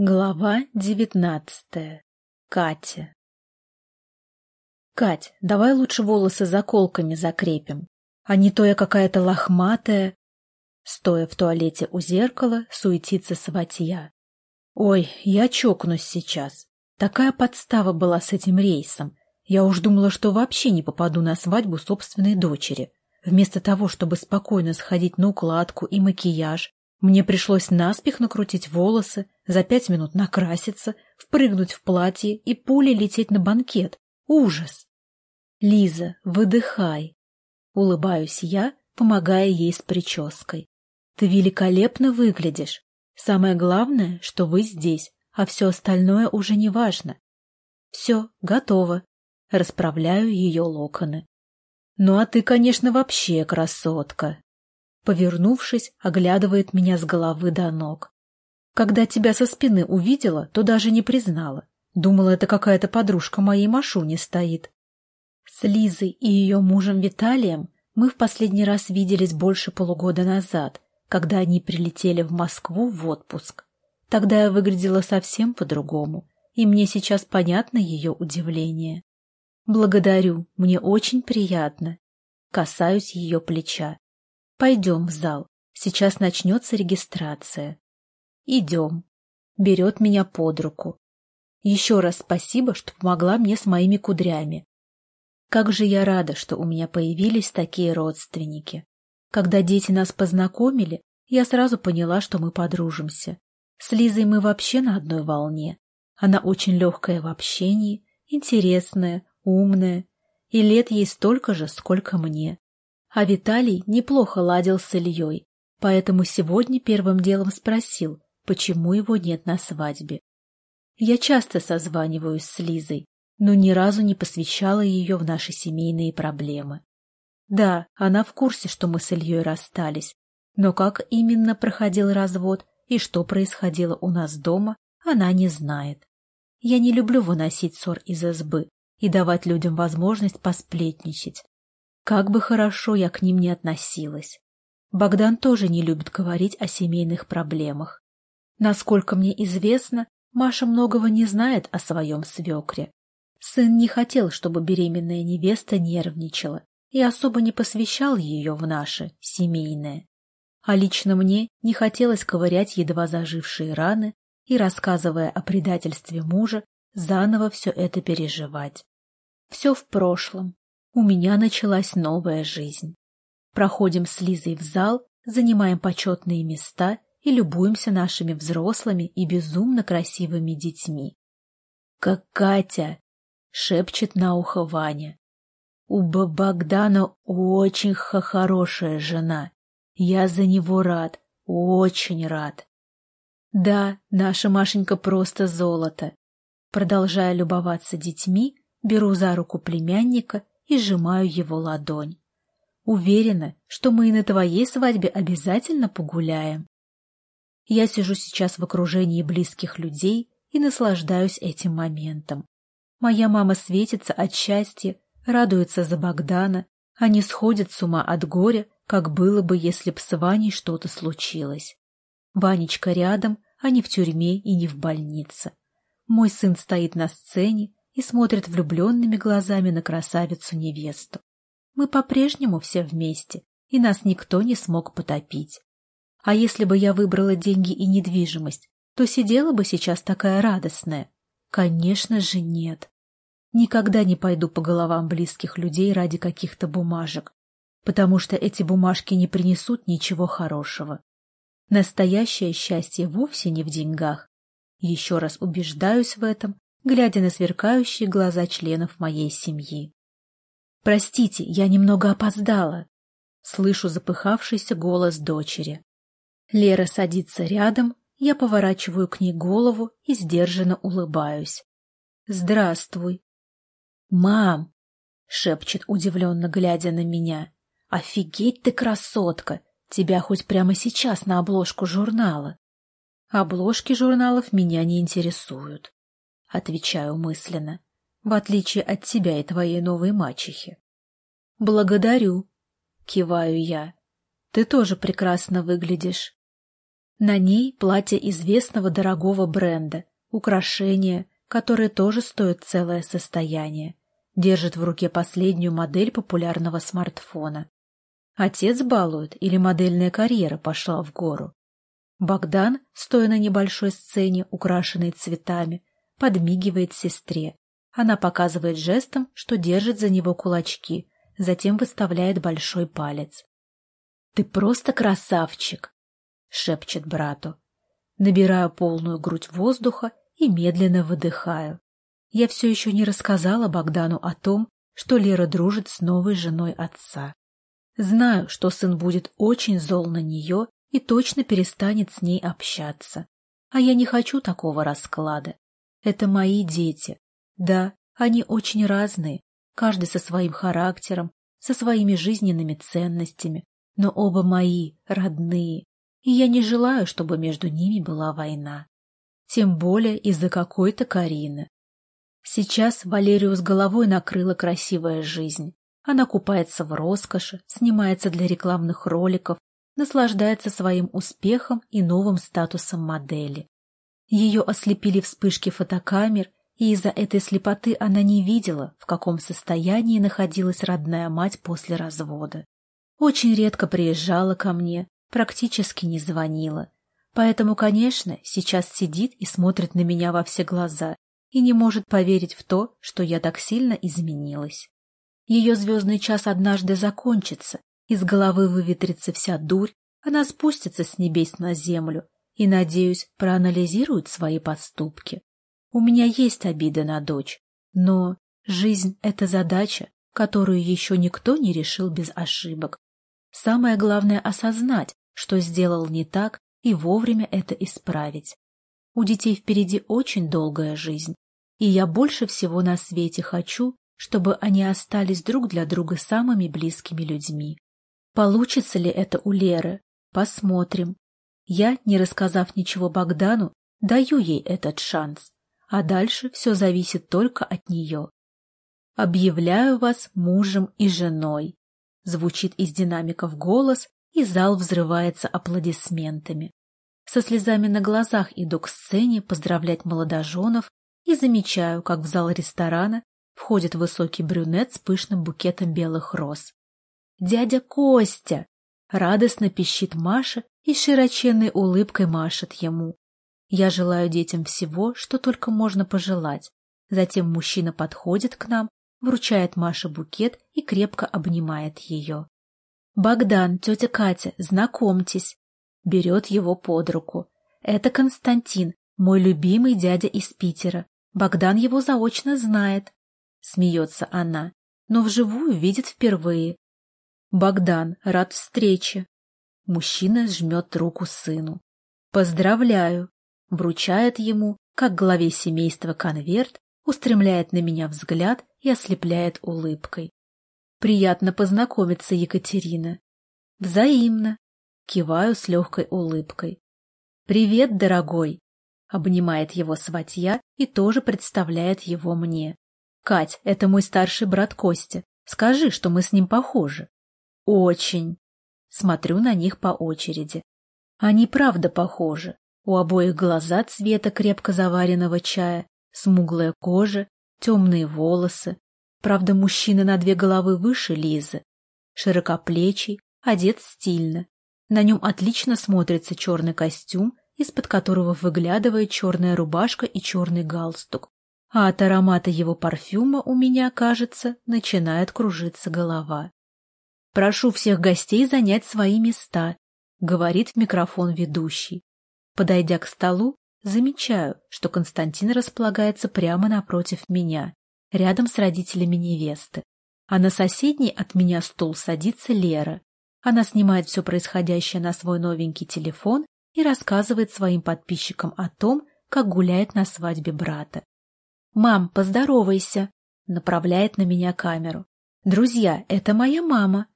Глава девятнадцатая. Катя. Кать, давай лучше волосы заколками закрепим, а не то я какая-то лохматая. Стоя в туалете у зеркала, суетится сватья. Ой, я чокнусь сейчас. Такая подстава была с этим рейсом. Я уж думала, что вообще не попаду на свадьбу собственной дочери. Вместо того, чтобы спокойно сходить на укладку и макияж, мне пришлось наспех накрутить волосы, за пять минут накраситься, впрыгнуть в платье и пулей лететь на банкет. Ужас! Лиза, выдыхай. Улыбаюсь я, помогая ей с прической. Ты великолепно выглядишь. Самое главное, что вы здесь, а все остальное уже не важно. Все, готово. Расправляю ее локоны. Ну а ты, конечно, вообще красотка. Повернувшись, оглядывает меня с головы до ног. Когда тебя со спины увидела, то даже не признала. Думала, это какая-то подружка моей Машуни стоит. С Лизой и ее мужем Виталием мы в последний раз виделись больше полугода назад, когда они прилетели в Москву в отпуск. Тогда я выглядела совсем по-другому, и мне сейчас понятно ее удивление. Благодарю, мне очень приятно. Касаюсь ее плеча. Пойдем в зал. Сейчас начнется регистрация. Идем. Берет меня под руку. Еще раз спасибо, что помогла мне с моими кудрями. Как же я рада, что у меня появились такие родственники. Когда дети нас познакомили, я сразу поняла, что мы подружимся. С Лизой мы вообще на одной волне. Она очень легкая в общении, интересная, умная, и лет ей столько же, сколько мне. А Виталий неплохо ладил с Ильей, поэтому сегодня первым делом спросил, почему его нет на свадьбе. Я часто созваниваюсь с Лизой, но ни разу не посвящала ее в наши семейные проблемы. Да, она в курсе, что мы с Ильей расстались, но как именно проходил развод и что происходило у нас дома, она не знает. Я не люблю выносить ссор из избы и давать людям возможность посплетничать, как бы хорошо я к ним не относилась. Богдан тоже не любит говорить о семейных проблемах. Насколько мне известно, Маша многого не знает о своем свекре. Сын не хотел, чтобы беременная невеста нервничала и особо не посвящал ее в наше, семейное. А лично мне не хотелось ковырять едва зажившие раны и, рассказывая о предательстве мужа, заново все это переживать. Все в прошлом, у меня началась новая жизнь. Проходим с Лизой в зал, занимаем почетные места и любуемся нашими взрослыми и безумно красивыми детьми. «Как Катя!» — шепчет на ухо Ваня. «У Богдана очень хорошая жена. Я за него рад, очень рад». «Да, наша Машенька просто золото». Продолжая любоваться детьми, беру за руку племянника и сжимаю его ладонь. Уверена, что мы и на твоей свадьбе обязательно погуляем. Я сижу сейчас в окружении близких людей и наслаждаюсь этим моментом. Моя мама светится от счастья, радуется за Богдана, а не сходит с ума от горя, как было бы, если б с Ваней что-то случилось. Ванечка рядом, а не в тюрьме и не в больнице. Мой сын стоит на сцене, и смотрит влюбленными глазами на красавицу-невесту. Мы по-прежнему все вместе, и нас никто не смог потопить. А если бы я выбрала деньги и недвижимость, то сидела бы сейчас такая радостная? Конечно же нет. Никогда не пойду по головам близких людей ради каких-то бумажек, потому что эти бумажки не принесут ничего хорошего. Настоящее счастье вовсе не в деньгах. Еще раз убеждаюсь в этом глядя на сверкающие глаза членов моей семьи. «Простите, я немного опоздала», — слышу запыхавшийся голос дочери. Лера садится рядом, я поворачиваю к ней голову и сдержанно улыбаюсь. «Здравствуй». «Мам!» — шепчет, удивленно глядя на меня. «Офигеть ты, красотка! Тебя хоть прямо сейчас на обложку журнала!» Обложки журналов меня не интересуют. — отвечаю мысленно, в отличие от тебя и твоей новой мачехи. «Благодарю», — киваю я. «Ты тоже прекрасно выглядишь». На ней платье известного дорогого бренда, украшения, которые тоже стоят целое состояние. Держит в руке последнюю модель популярного смартфона. Отец балует или модельная карьера пошла в гору. Богдан, стоя на небольшой сцене, украшенной цветами, подмигивает сестре. Она показывает жестом, что держит за него кулачки, затем выставляет большой палец. «Ты просто красавчик!» — шепчет брату. Набираю полную грудь воздуха и медленно выдыхаю. Я все еще не рассказала Богдану о том, что Лера дружит с новой женой отца. Знаю, что сын будет очень зол на нее и точно перестанет с ней общаться. А я не хочу такого расклада. Это мои дети. Да, они очень разные, каждый со своим характером, со своими жизненными ценностями, но оба мои, родные, и я не желаю, чтобы между ними была война. Тем более из-за какой-то Карины. Сейчас Валерию с головой накрыла красивая жизнь. Она купается в роскоши, снимается для рекламных роликов, наслаждается своим успехом и новым статусом модели. Ее ослепили вспышки фотокамер, и из-за этой слепоты она не видела, в каком состоянии находилась родная мать после развода. Очень редко приезжала ко мне, практически не звонила. Поэтому, конечно, сейчас сидит и смотрит на меня во все глаза и не может поверить в то, что я так сильно изменилась. Ее звездный час однажды закончится, из головы выветрится вся дурь, она спустится с небес на землю и, надеюсь, проанализирует свои поступки. У меня есть обида на дочь, но жизнь — это задача, которую еще никто не решил без ошибок. Самое главное — осознать, что сделал не так, и вовремя это исправить. У детей впереди очень долгая жизнь, и я больше всего на свете хочу, чтобы они остались друг для друга самыми близкими людьми. Получится ли это у Леры? Посмотрим. Я, не рассказав ничего Богдану, даю ей этот шанс, а дальше все зависит только от нее. «Объявляю вас мужем и женой», — звучит из динамиков голос, и зал взрывается аплодисментами. Со слезами на глазах иду к сцене поздравлять молодоженов и замечаю, как в зал ресторана входит высокий брюнет с пышным букетом белых роз. «Дядя Костя!» — радостно пищит Маша и широченной улыбкой машет ему. Я желаю детям всего, что только можно пожелать. Затем мужчина подходит к нам, вручает Маше букет и крепко обнимает ее. «Богдан, тетя Катя, знакомьтесь!» Берет его под руку. «Это Константин, мой любимый дядя из Питера. Богдан его заочно знает. Смеется она, но вживую видит впервые. Богдан, рад встрече. Мужчина жмет руку сыну. Поздравляю. Вручает ему, как главе семейства, конверт, устремляет на меня взгляд и ослепляет улыбкой. Приятно познакомиться, Екатерина. Взаимно. Киваю с легкой улыбкой. Привет, дорогой. Обнимает его сватья и тоже представляет его мне. Кать, это мой старший брат Костя. Скажи, что мы с ним похожи. Очень. Смотрю на них по очереди. Они правда похожи. У обоих глаза цвета крепко заваренного чая, смуглая кожа, темные волосы. Правда, мужчина на две головы выше Лизы. Широкоплечий, одет стильно. На нем отлично смотрится черный костюм, из-под которого выглядывает черная рубашка и черный галстук а от аромата его парфюма у меня, кажется, начинает кружиться голова. «Прошу всех гостей занять свои места», — говорит в микрофон ведущий. Подойдя к столу, замечаю, что Константин располагается прямо напротив меня, рядом с родителями невесты. А на соседний от меня стул садится Лера. Она снимает все происходящее на свой новенький телефон и рассказывает своим подписчикам о том, как гуляет на свадьбе брата. «Мам, поздоровайся!» — направляет на меня камеру. «Друзья, это моя мама!»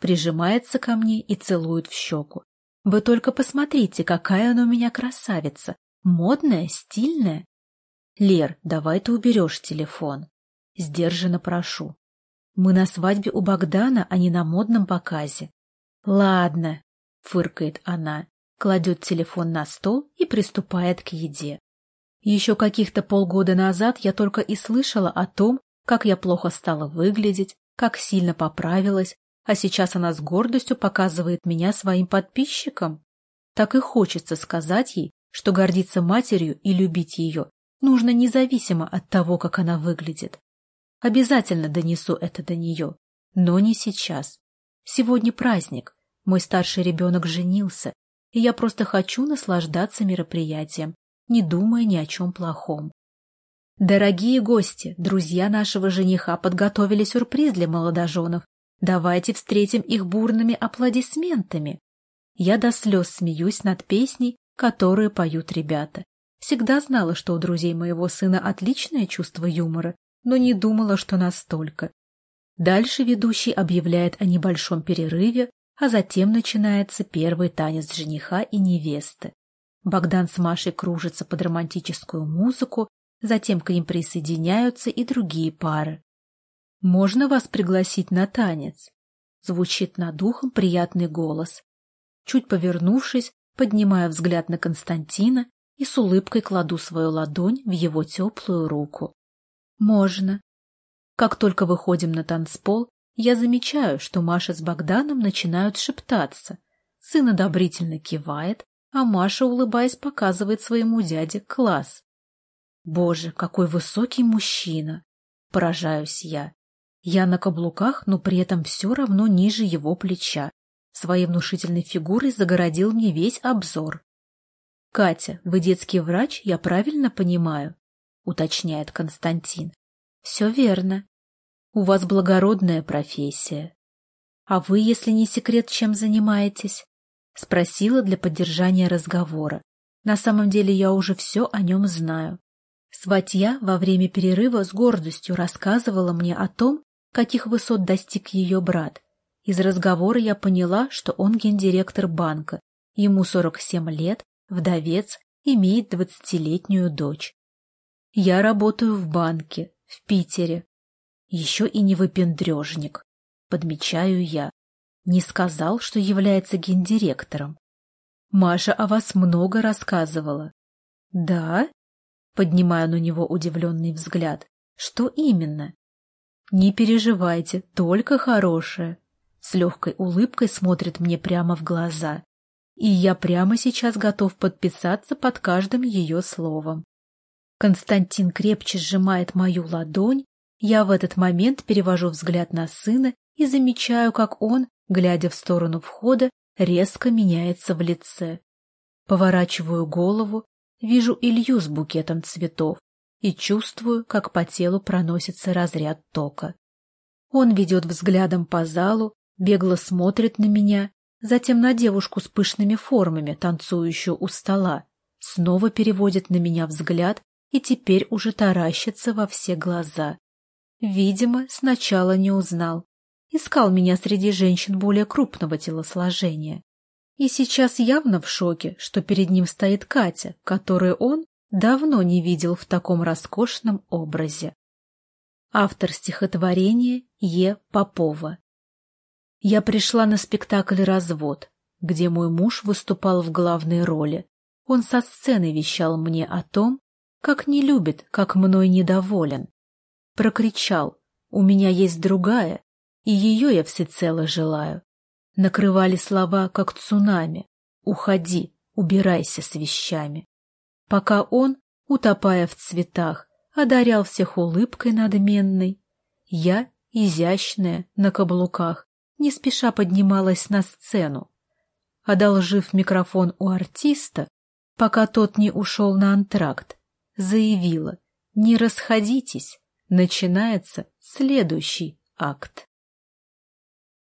Прижимается ко мне и целует в щеку. «Вы только посмотрите, какая она у меня красавица! Модная, стильная!» «Лер, давай ты уберешь телефон!» Сдержанно прошу. «Мы на свадьбе у Богдана, а не на модном показе». «Ладно», — фыркает она. кладет телефон на стол и приступает к еде. Еще каких-то полгода назад я только и слышала о том, как я плохо стала выглядеть, как сильно поправилась, а сейчас она с гордостью показывает меня своим подписчикам. Так и хочется сказать ей, что гордиться матерью и любить ее нужно независимо от того, как она выглядит. Обязательно донесу это до нее, но не сейчас. Сегодня праздник, мой старший ребенок женился, и я просто хочу наслаждаться мероприятием, не думая ни о чем плохом. Дорогие гости, друзья нашего жениха подготовили сюрприз для молодоженов. Давайте встретим их бурными аплодисментами. Я до слез смеюсь над песней, которую поют ребята. Всегда знала, что у друзей моего сына отличное чувство юмора, но не думала, что настолько. Дальше ведущий объявляет о небольшом перерыве, а затем начинается первый танец жениха и невесты. Богдан с Машей кружатся под романтическую музыку, затем к ним присоединяются и другие пары. «Можно вас пригласить на танец?» Звучит над ухом приятный голос. Чуть повернувшись, поднимаю взгляд на Константина и с улыбкой кладу свою ладонь в его теплую руку. «Можно». Как только выходим на танцпол, я замечаю, что Маша с Богданом начинают шептаться. Сын одобрительно кивает, а Маша, улыбаясь, показывает своему дяде класс. Боже, какой высокий мужчина! Поражаюсь я. Я на каблуках, но при этом все равно ниже его плеча. Своей внушительной фигурой загородил мне весь обзор. — Катя, вы детский врач, я правильно понимаю? — уточняет Константин. — Все верно. У вас благородная профессия. А вы, если не секрет, чем занимаетесь? Спросила для поддержания разговора. На самом деле я уже все о нем знаю. Сватья во время перерыва с гордостью рассказывала мне о том, каких высот достиг ее брат. Из разговора я поняла, что он гендиректор банка, ему 47 лет, вдовец, имеет двадцатилетнюю дочь. Я работаю в банке, в Питере, еще и не выпендрежник. Подмечаю я. Не сказал, что является гендиректором. Маша о вас много рассказывала. Да? Поднимаю на него удивленный взгляд. Что именно? Не переживайте, только хорошее. С легкой улыбкой смотрит мне прямо в глаза. И я прямо сейчас готов подписаться под каждым ее словом. Константин крепче сжимает мою ладонь, я в этот момент перевожу взгляд на сына и замечаю, как он, глядя в сторону входа, резко меняется в лице. Поворачиваю голову, вижу Илью с букетом цветов и чувствую, как по телу проносится разряд тока. Он ведет взглядом по залу, бегло смотрит на меня, затем на девушку с пышными формами, танцующую у стола, снова переводит на меня взгляд и теперь уже таращится во все глаза. Видимо, сначала не узнал. Искал меня среди женщин более крупного телосложения. И сейчас явно в шоке, что перед ним стоит Катя, которую он давно не видел в таком роскошном образе. Автор стихотворения Е. Попова. Я пришла на спектакль «Развод», где мой муж выступал в главной роли. Он со сцены вещал мне о том, как не любит, как мной недоволен, прокричал «У меня есть другая, и ее я всецело желаю». Накрывали слова, как цунами «Уходи, убирайся с вещами». Пока он, утопая в цветах, одарял всех улыбкой надменной, я, изящная, на каблуках, не спеша поднималась на сцену. Одолжив микрофон у артиста, пока тот не ушел на антракт, заявила «Не расходитесь, начинается следующий акт.